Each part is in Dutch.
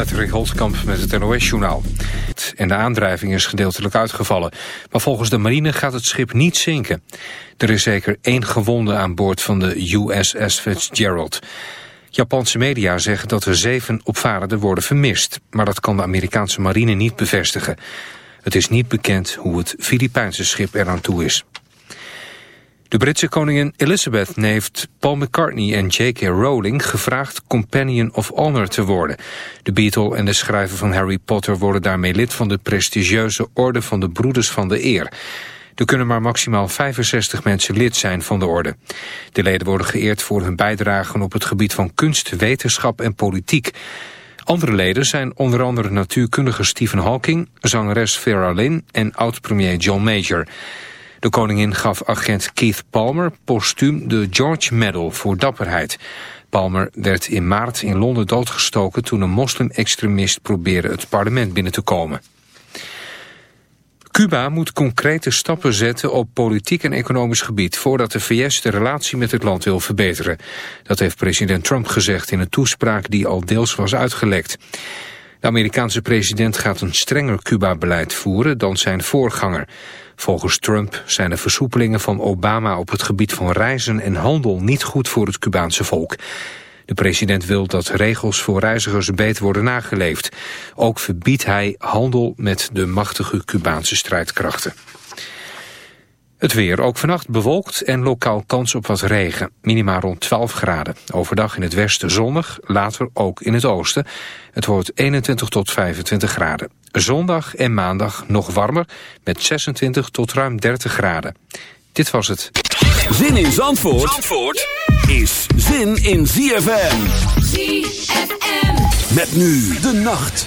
Patrick Holtkamp met het NOS-journaal. En de aandrijving is gedeeltelijk uitgevallen. Maar volgens de marine gaat het schip niet zinken. Er is zeker één gewonde aan boord van de USS Fitzgerald. Japanse media zeggen dat er zeven opvarenden worden vermist. Maar dat kan de Amerikaanse marine niet bevestigen. Het is niet bekend hoe het Filipijnse schip eraan toe is. De Britse koningin Elizabeth heeft Paul McCartney en J.K. Rowling gevraagd Companion of Honor te worden. De Beatle en de schrijver van Harry Potter worden daarmee lid van de prestigieuze Orde van de Broeders van de Eer. Er kunnen maar maximaal 65 mensen lid zijn van de orde. De leden worden geëerd voor hun bijdragen op het gebied van kunst, wetenschap en politiek. Andere leden zijn onder andere natuurkundige Stephen Hawking, zangeres Vera Lynn en oud-premier John Major. De koningin gaf agent Keith Palmer postuum de George Medal voor dapperheid. Palmer werd in maart in Londen doodgestoken toen een moslim-extremist probeerde het parlement binnen te komen. Cuba moet concrete stappen zetten op politiek en economisch gebied... voordat de VS de relatie met het land wil verbeteren. Dat heeft president Trump gezegd in een toespraak die al deels was uitgelekt. De Amerikaanse president gaat een strenger Cuba-beleid voeren dan zijn voorganger. Volgens Trump zijn de versoepelingen van Obama op het gebied van reizen en handel niet goed voor het Cubaanse volk. De president wil dat regels voor reizigers beter worden nageleefd. Ook verbiedt hij handel met de machtige Cubaanse strijdkrachten. Het weer, ook vannacht bewolkt en lokaal kans op wat regen. Minima rond 12 graden. Overdag in het westen zonnig, later ook in het oosten. Het wordt 21 tot 25 graden. Zondag en maandag nog warmer met 26 tot ruim 30 graden. Dit was het. Zin in Zandvoort, Zandvoort is zin in ZFM. ZFM. Met nu de nacht.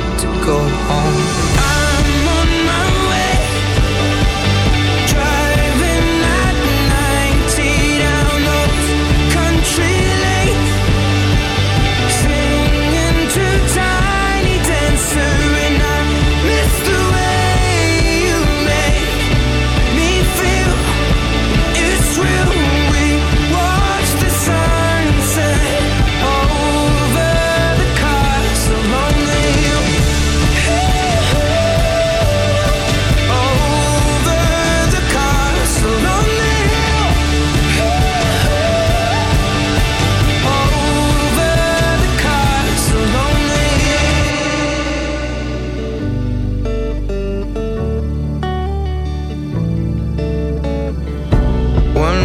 go home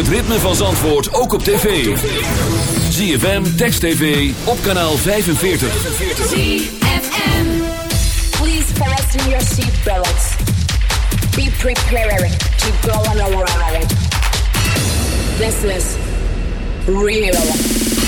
het ritme van Zandvoort ook op tv. ZFM, Text TV, op kanaal 45. ZFM. Please fasten your seatbelts. Be prepared to go on a ride. This is. Real.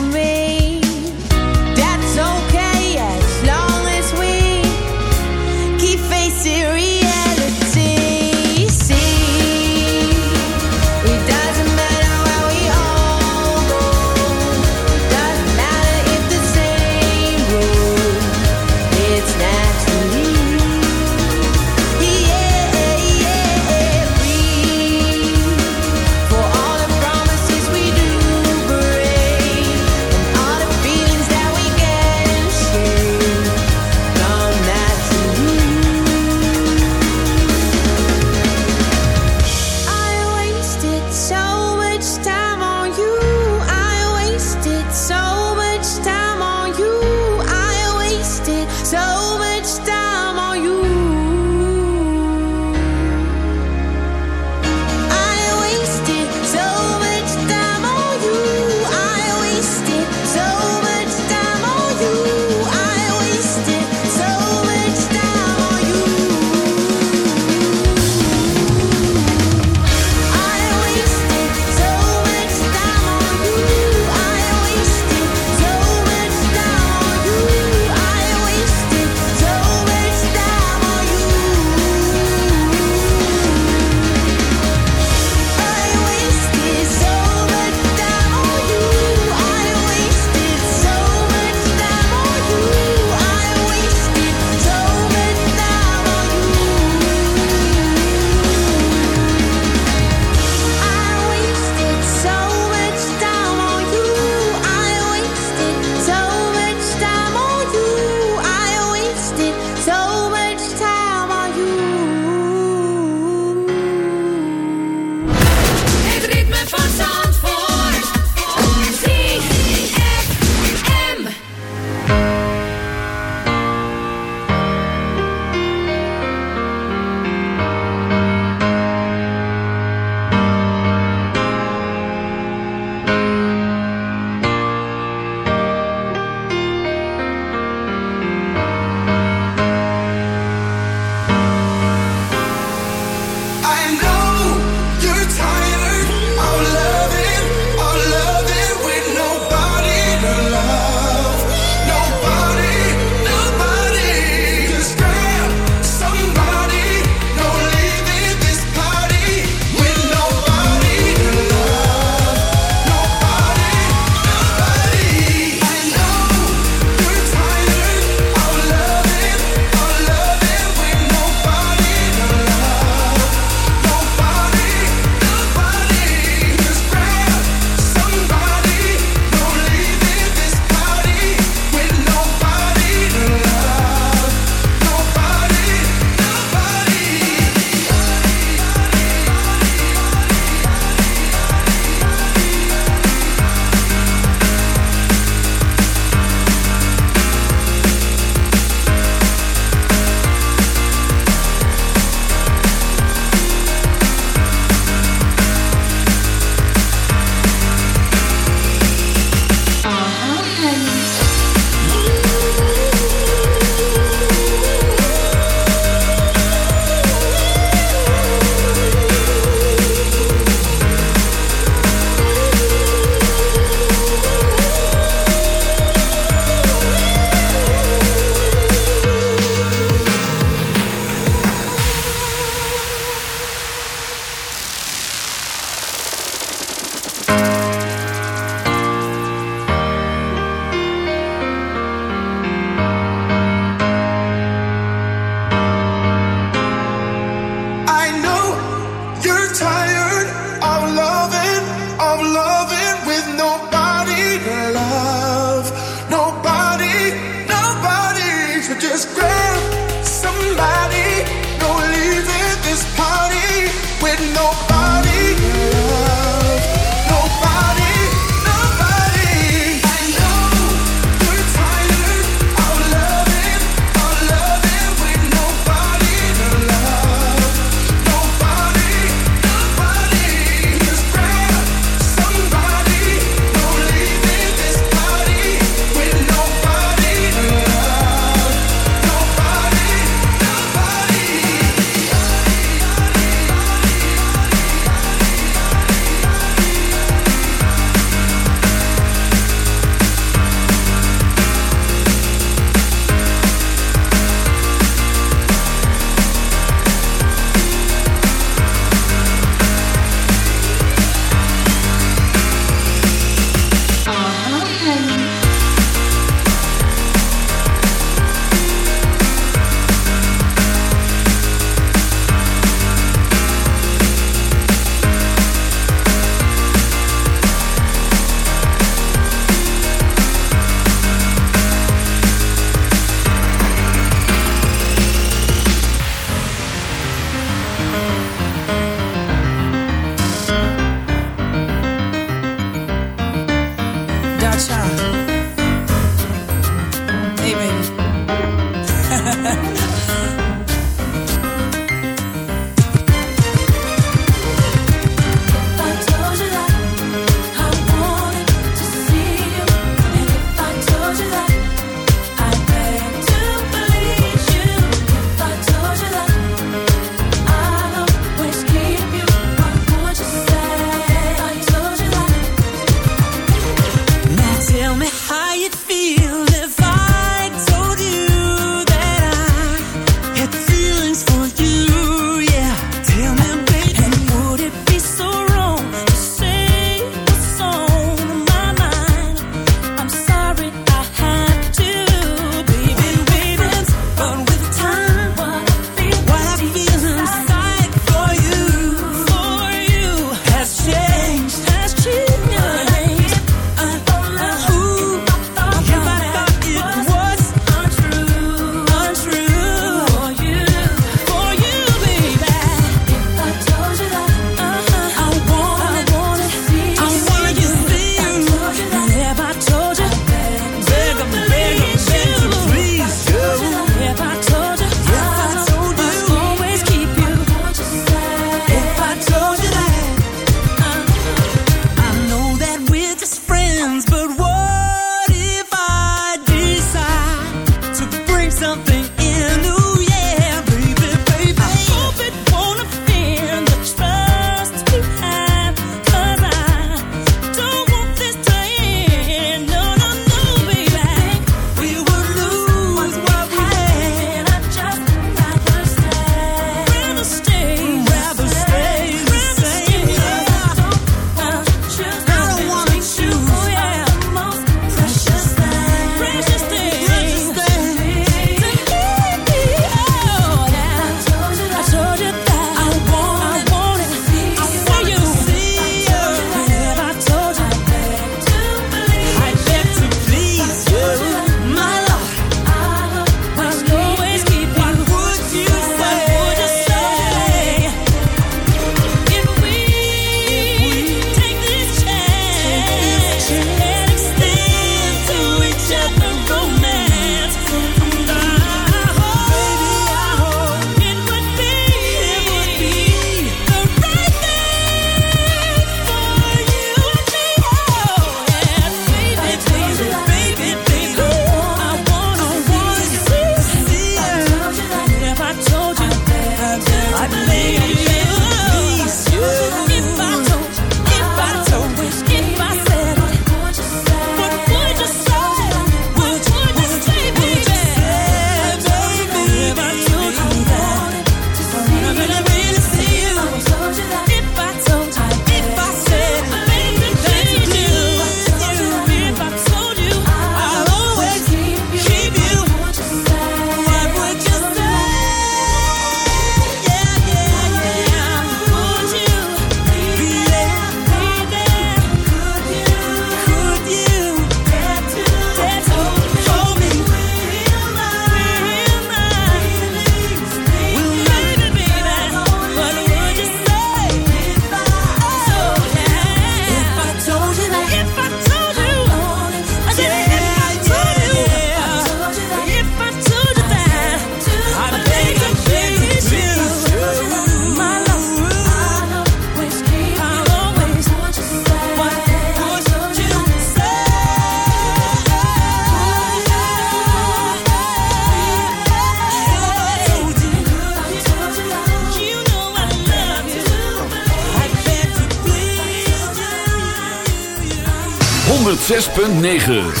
106.9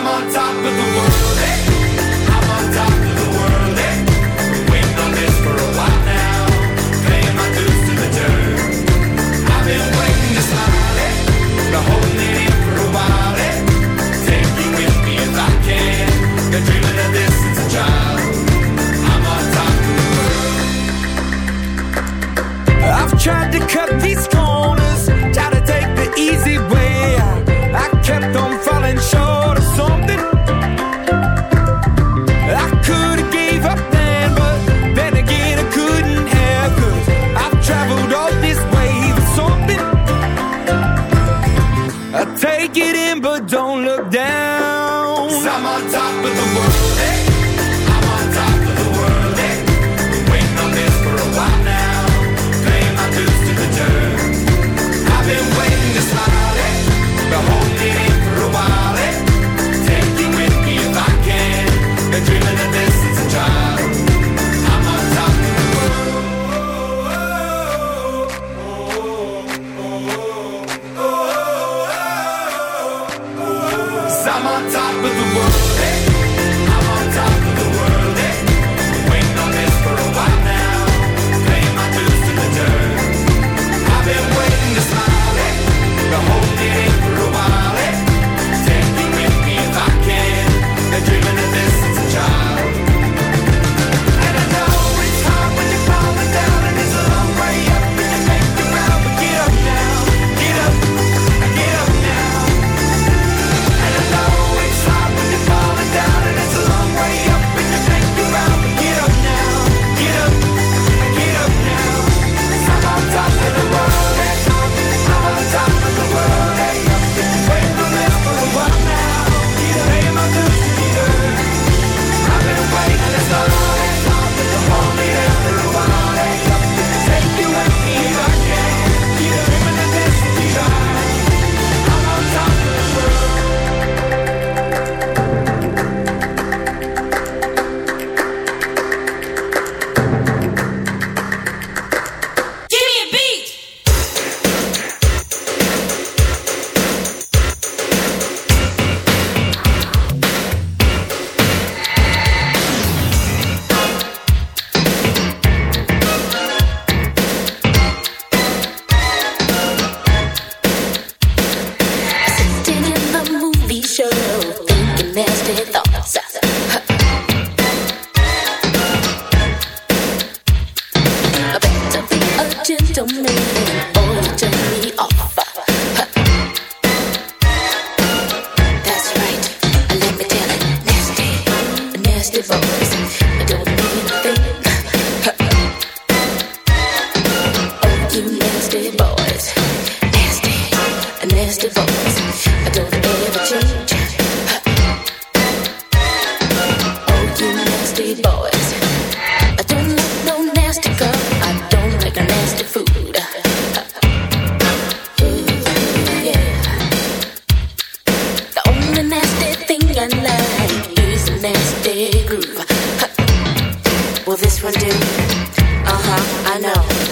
I'm on top of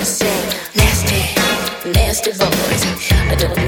Nasty, nasty, nasty voice. I don't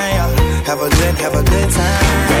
have a good time.